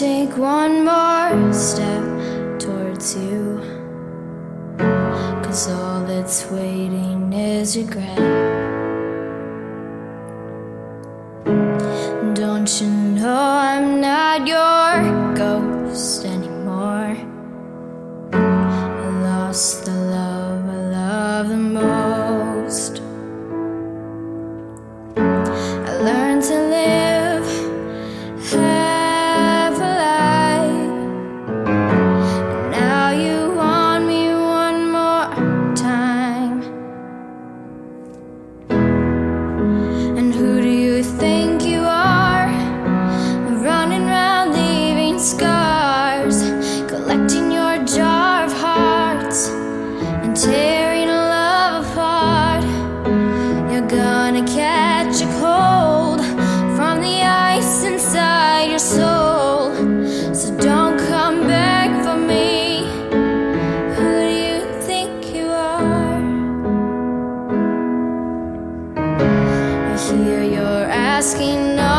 take one more step towards you. Cause all that's waiting is regret. Don't you know I'm not your ghost? asking. No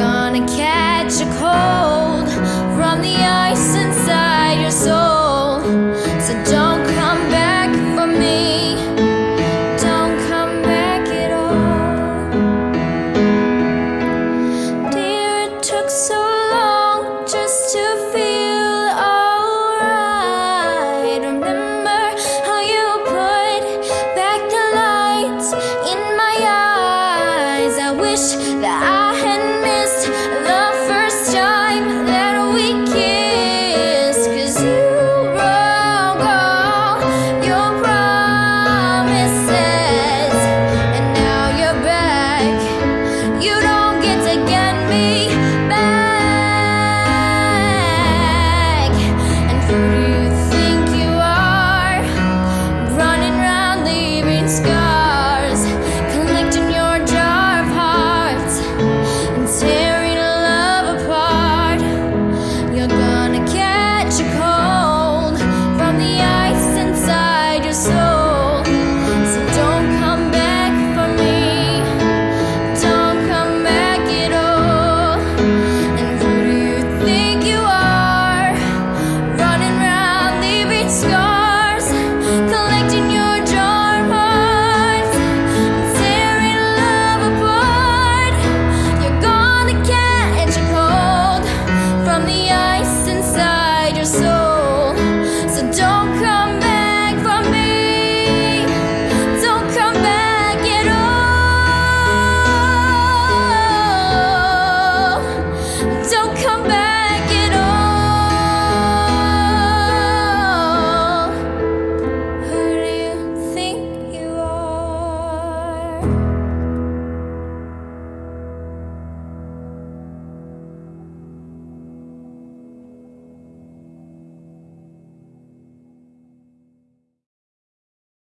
gonna kill